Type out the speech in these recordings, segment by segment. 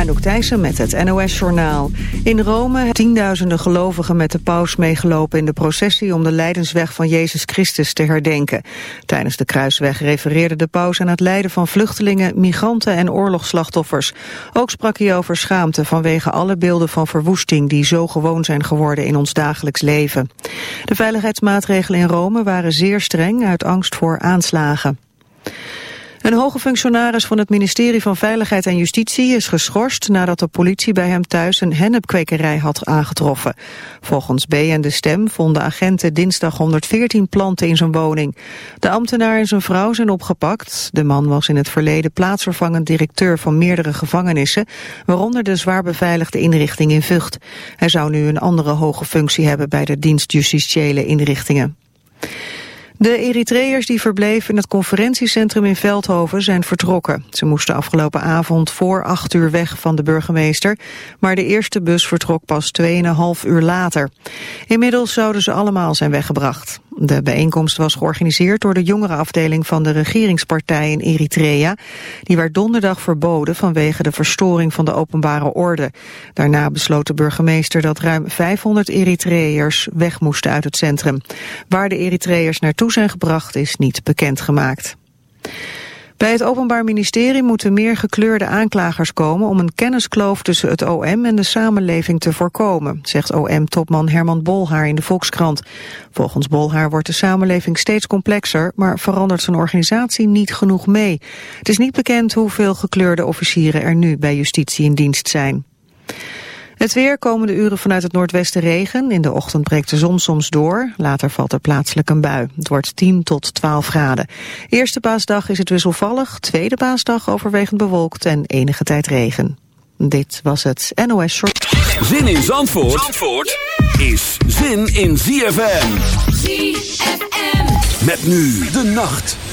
Anouk Thijssen met het NOS-journaal. In Rome tienduizenden gelovigen met de paus meegelopen in de processie... om de lijdensweg van Jezus Christus te herdenken. Tijdens de kruisweg refereerde de paus aan het lijden van vluchtelingen... migranten en oorlogsslachtoffers. Ook sprak hij over schaamte vanwege alle beelden van verwoesting... die zo gewoon zijn geworden in ons dagelijks leven. De veiligheidsmaatregelen in Rome waren zeer streng uit angst voor aanslagen. Een hoge functionaris van het ministerie van Veiligheid en Justitie is geschorst nadat de politie bij hem thuis een hennepkwekerij had aangetroffen. Volgens B en De Stem vonden agenten dinsdag 114 planten in zijn woning. De ambtenaar en zijn vrouw zijn opgepakt. De man was in het verleden plaatsvervangend directeur van meerdere gevangenissen, waaronder de zwaar beveiligde inrichting in Vught. Hij zou nu een andere hoge functie hebben bij de dienst justitiële inrichtingen. De Eritreërs die verbleven in het conferentiecentrum in Veldhoven zijn vertrokken. Ze moesten afgelopen avond voor acht uur weg van de burgemeester, maar de eerste bus vertrok pas 2,5 uur later. Inmiddels zouden ze allemaal zijn weggebracht. De bijeenkomst was georganiseerd door de jongerenafdeling van de regeringspartij in Eritrea. Die werd donderdag verboden vanwege de verstoring van de openbare orde. Daarna besloot de burgemeester dat ruim 500 Eritreërs weg moesten uit het centrum. Waar de Eritreërs naartoe zijn gebracht is niet bekendgemaakt. Bij het Openbaar Ministerie moeten meer gekleurde aanklagers komen om een kenniskloof tussen het OM en de samenleving te voorkomen, zegt OM-topman Herman Bolhaar in de Volkskrant. Volgens Bolhaar wordt de samenleving steeds complexer, maar verandert zijn organisatie niet genoeg mee. Het is niet bekend hoeveel gekleurde officieren er nu bij justitie in dienst zijn. Het weer komende uren vanuit het noordwesten regen. In de ochtend breekt de zon soms door. Later valt er plaatselijk een bui. Het wordt 10 tot 12 graden. Eerste paasdag is het wisselvallig. Tweede paasdag overwegend bewolkt en enige tijd regen. Dit was het NOS Short. Zin in Zandvoort, Zandvoort is zin in ZFM. ZFM. Met nu de nacht.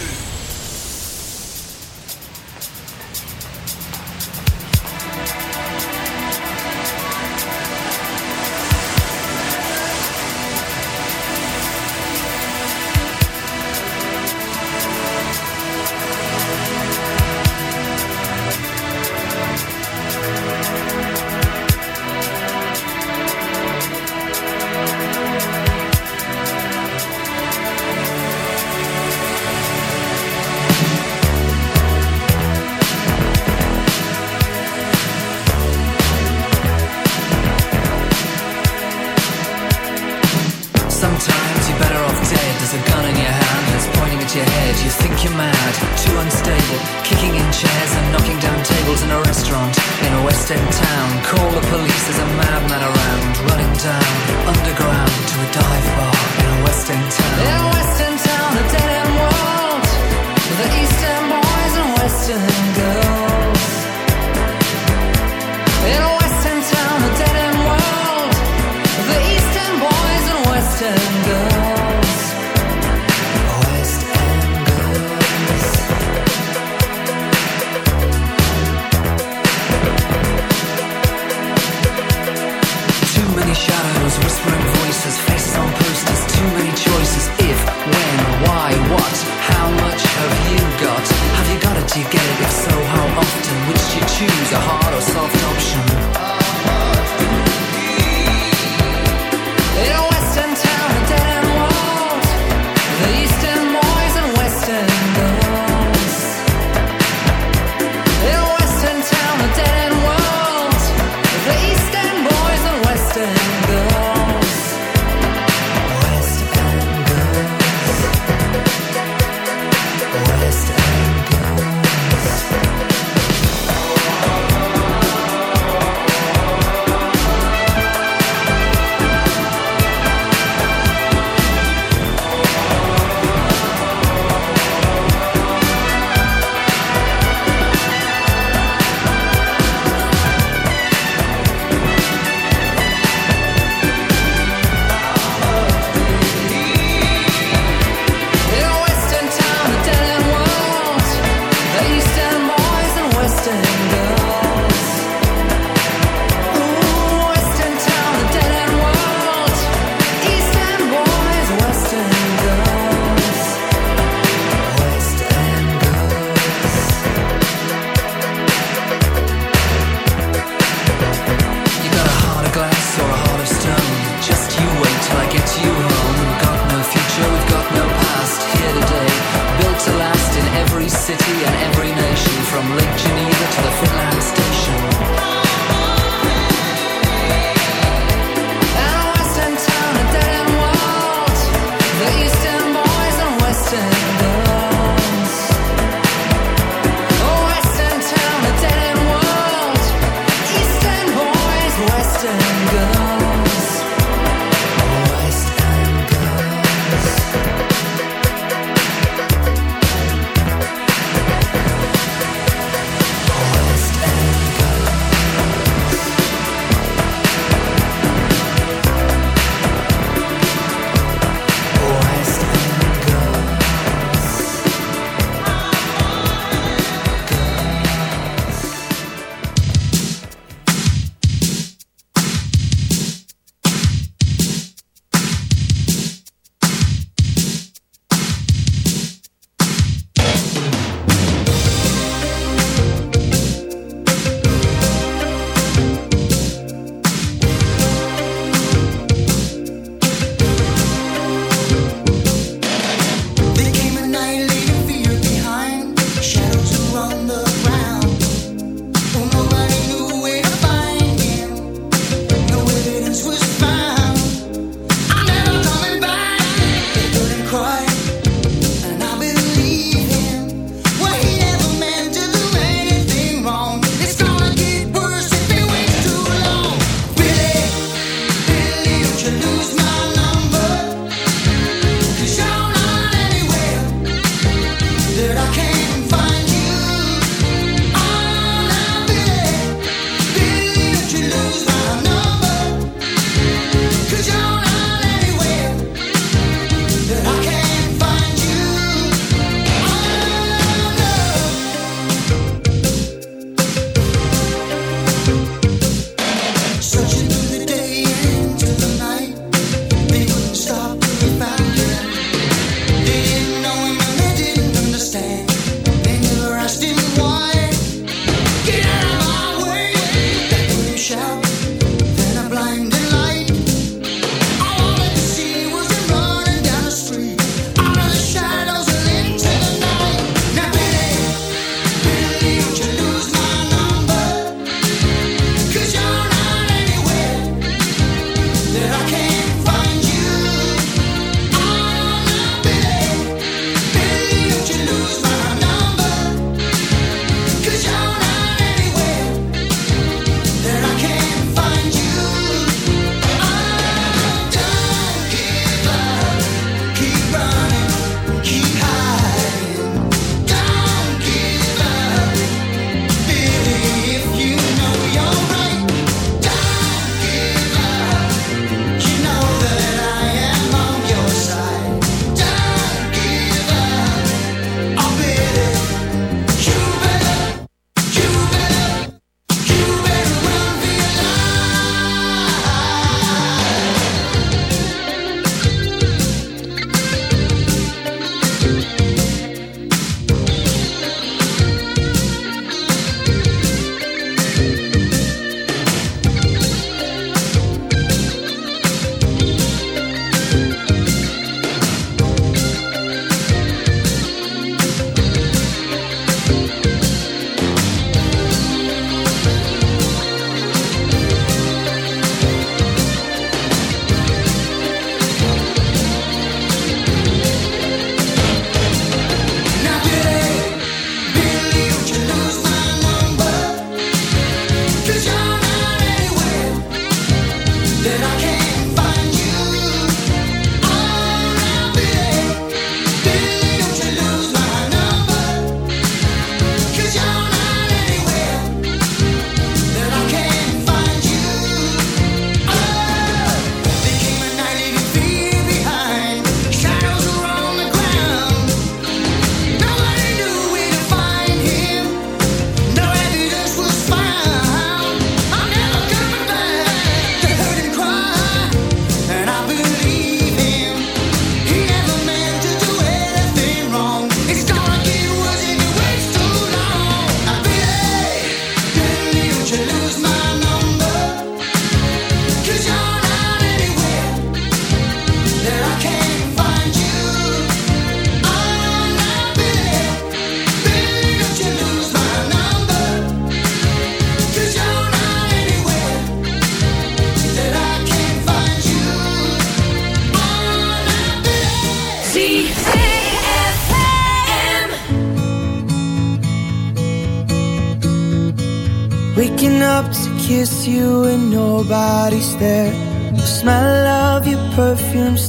choose a heart.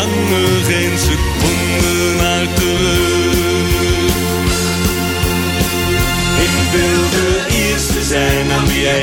verlang geen seconde naar terug. Ik wil de eerste zijn aan wie jij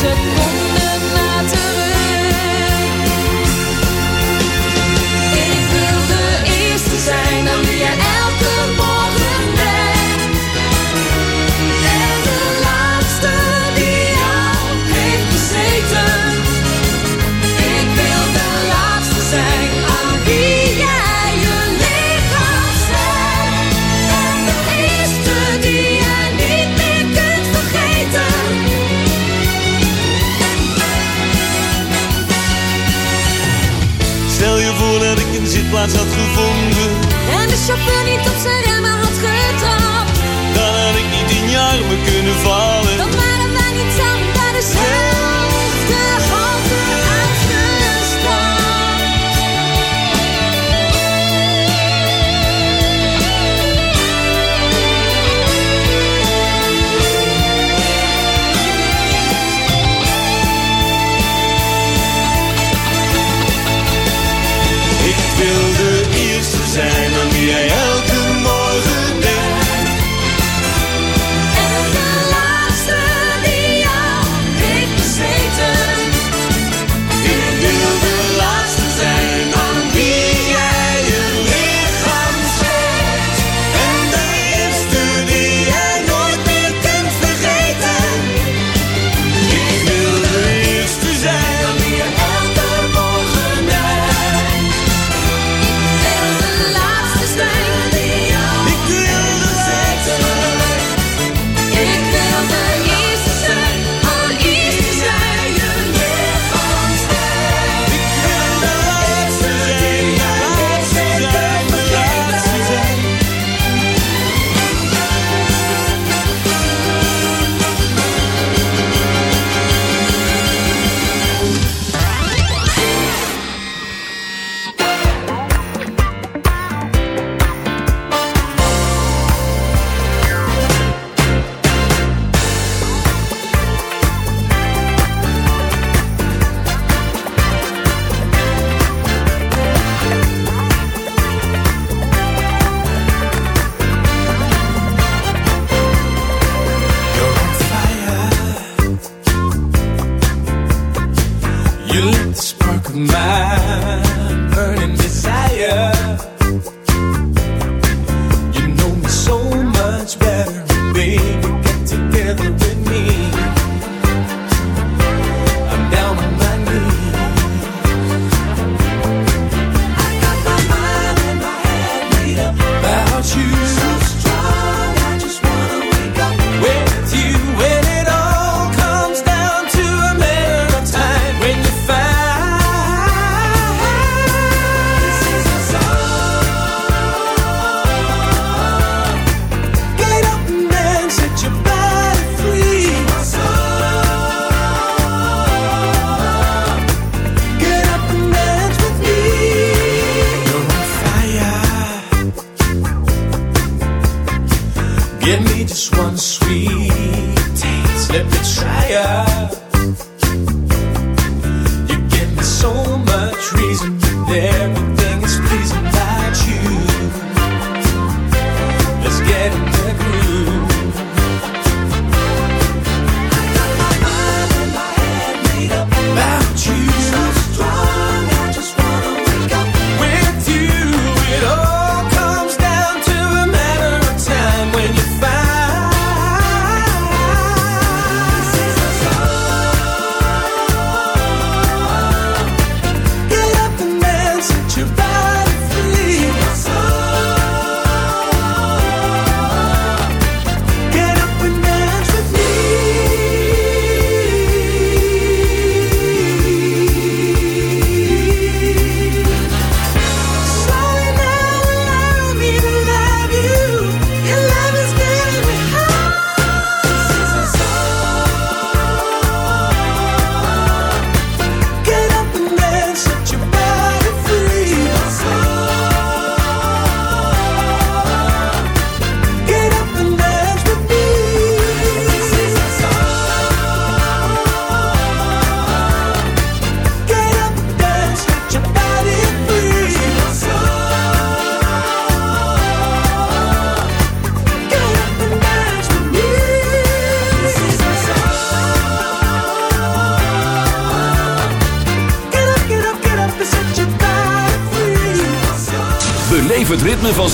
seconde. plaats had gevonden.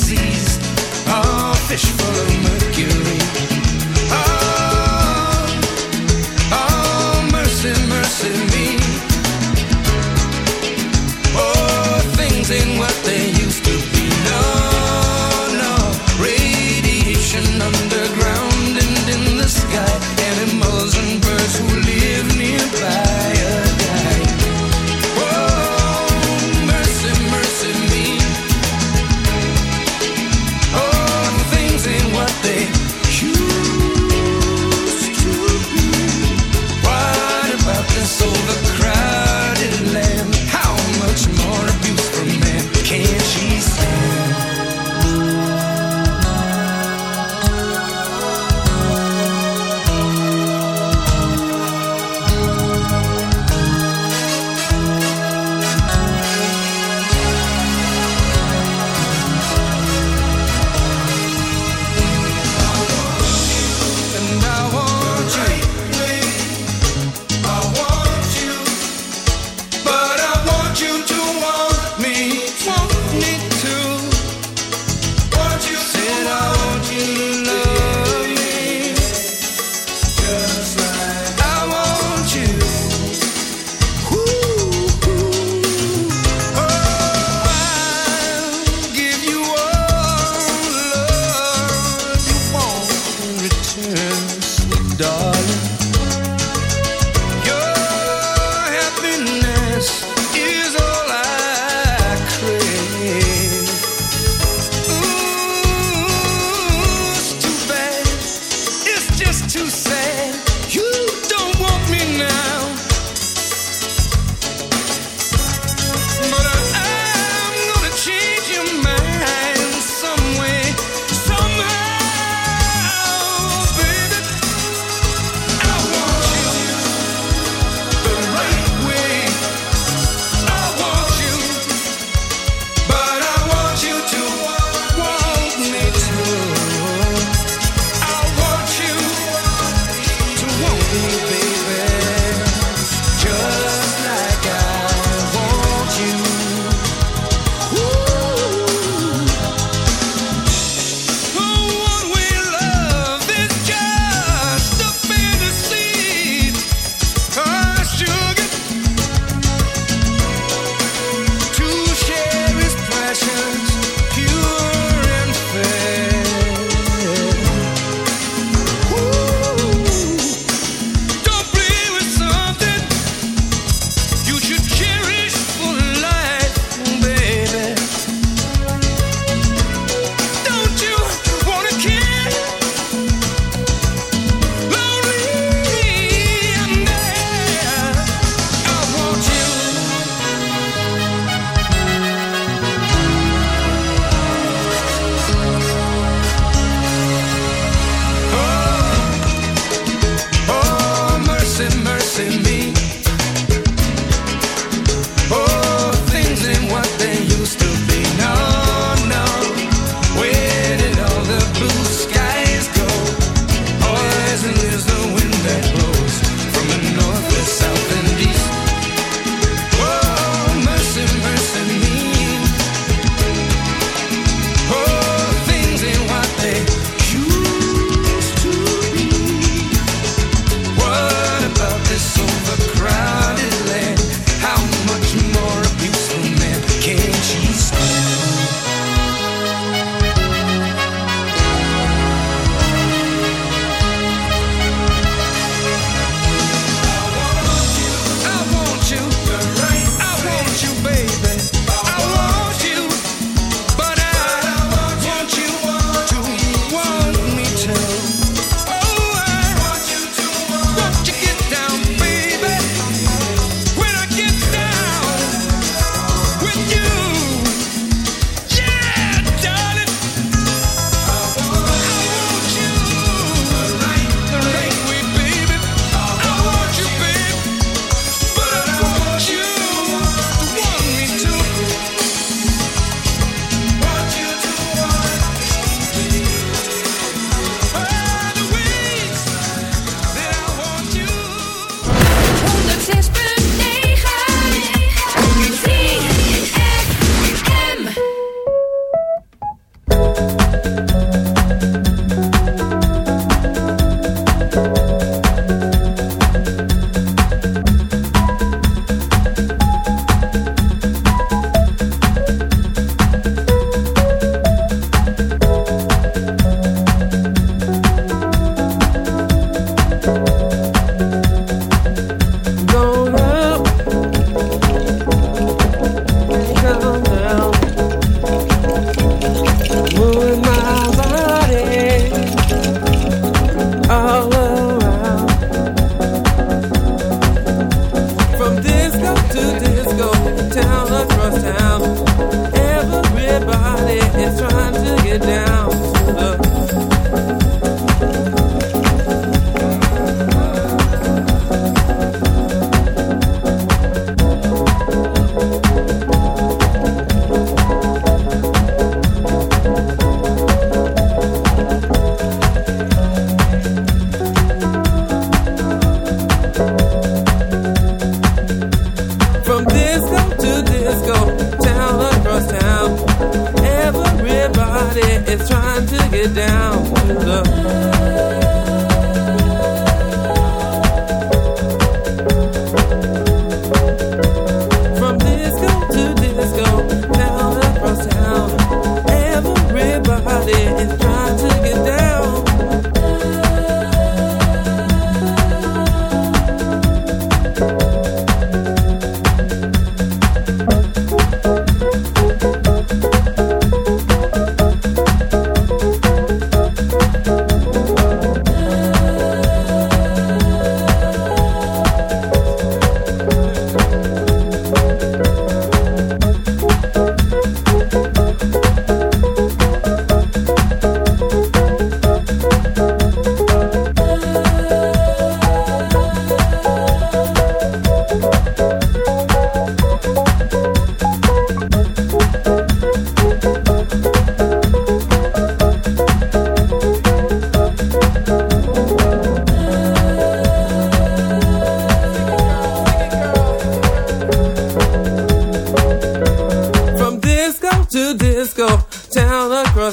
Oceans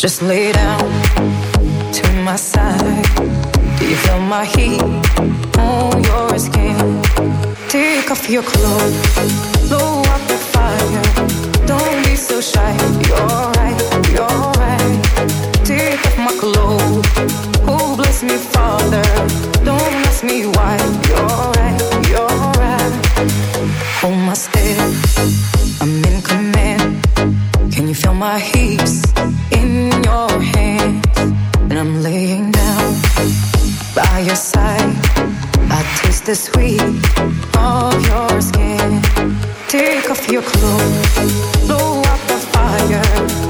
Just lay down I'm laying down by your side. I taste the sweet of your skin. Take off your clothes, blow up the fire.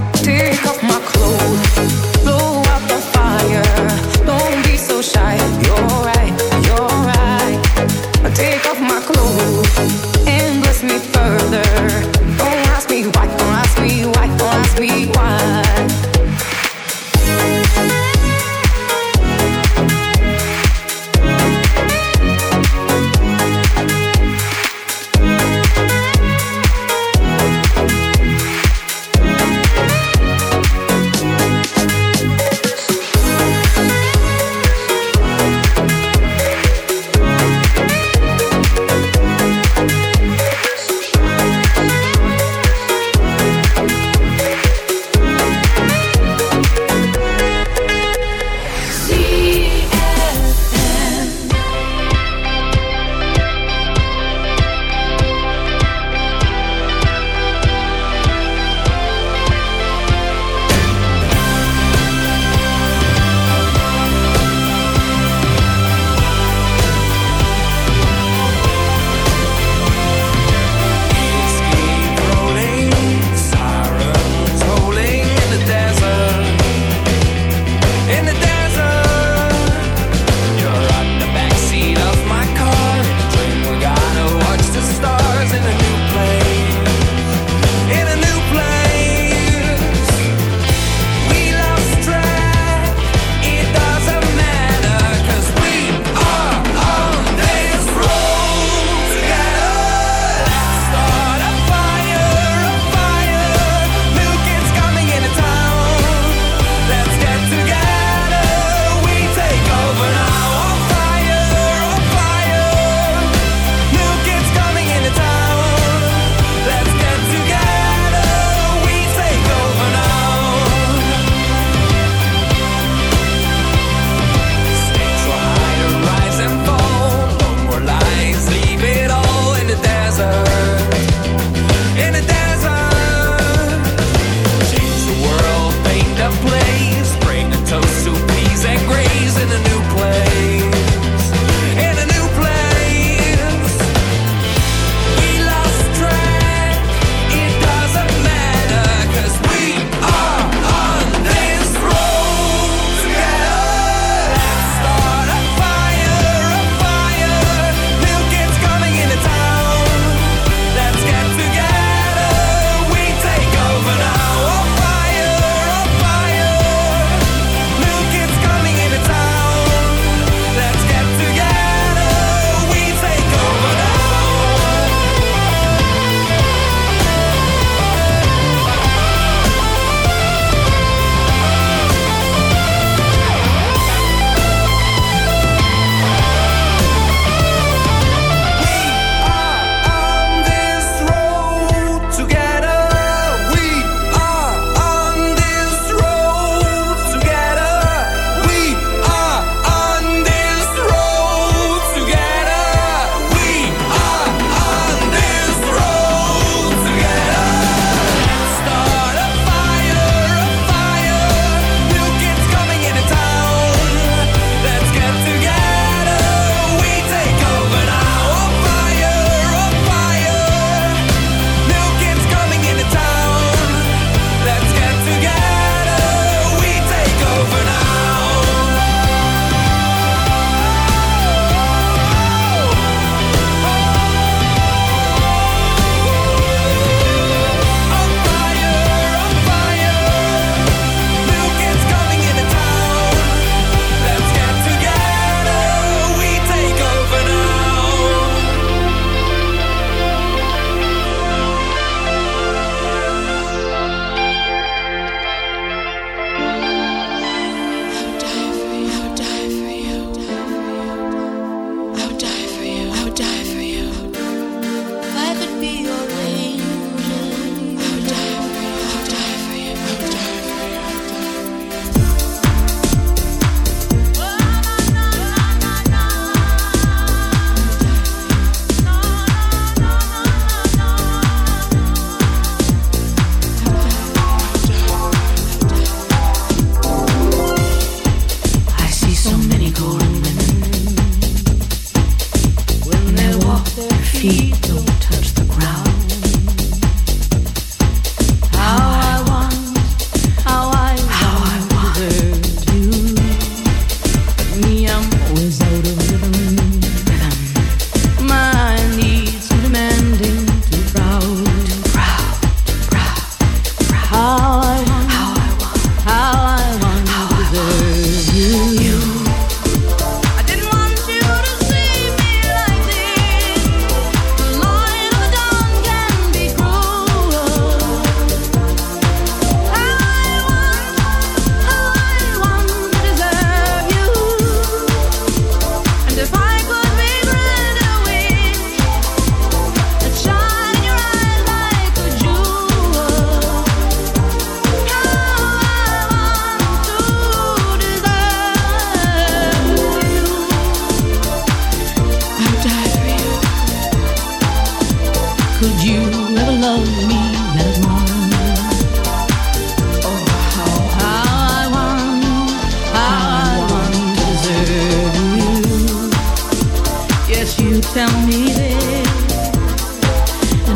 Me this,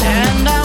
and I